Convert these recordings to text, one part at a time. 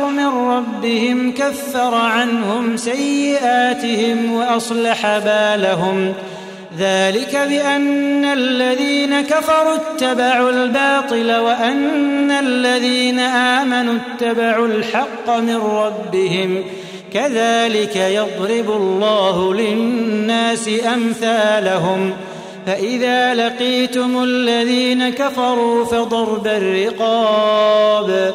من ربهم كفر عنهم سيئاتهم وأصلح بالهم. ذلك بأن الذين كفروا اتبعوا الباطل وأن الذين آمنوا اتبعوا الحق من ربهم. كذلك يضرب الله للناس أمثالهم. فإذا لقيتم الذين كفروا فضرب الرقاب.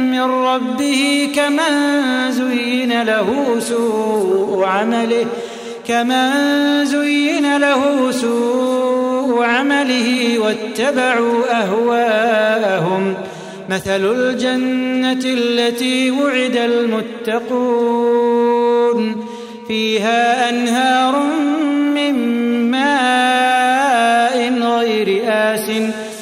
من ربه كمن زين له سوء عمله كمن زين له سوء عمله واتبعوا أهواءهم. مثل الجنة التي وعد المتقون. فيها أنهار من ماء غير آسٍ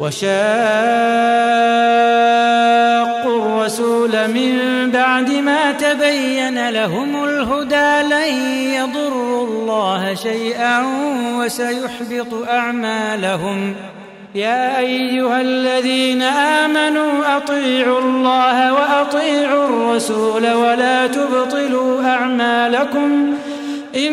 وشاقوا الرسول من بعد ما تبين لهم الهدى لن يضروا الله شيئا وسيحبط أعمالهم. يا أيها الذين آمنوا أطيعوا الله وأطيعوا الرسول ولا تبطلوا أعمالكم. إن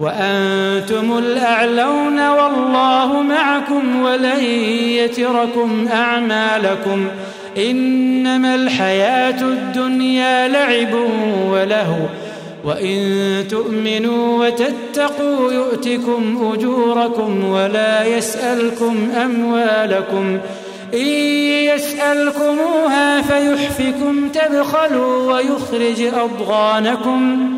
وأنتم الأعلون والله معكم ولن يتركم أعمالكم إنما الحياة الدنيا لعب وله وإن تؤمنوا وتتقوا يؤتكم أجوركم ولا يسألكم أموالكم إن يسألكموها فيحفكم تبخلوا ويخرج أضغانكم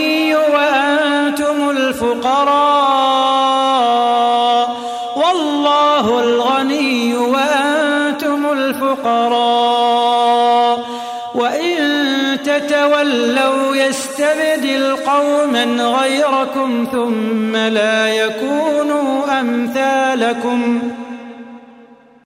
قوما غيركم ثم لا يكونوا أمثالكم.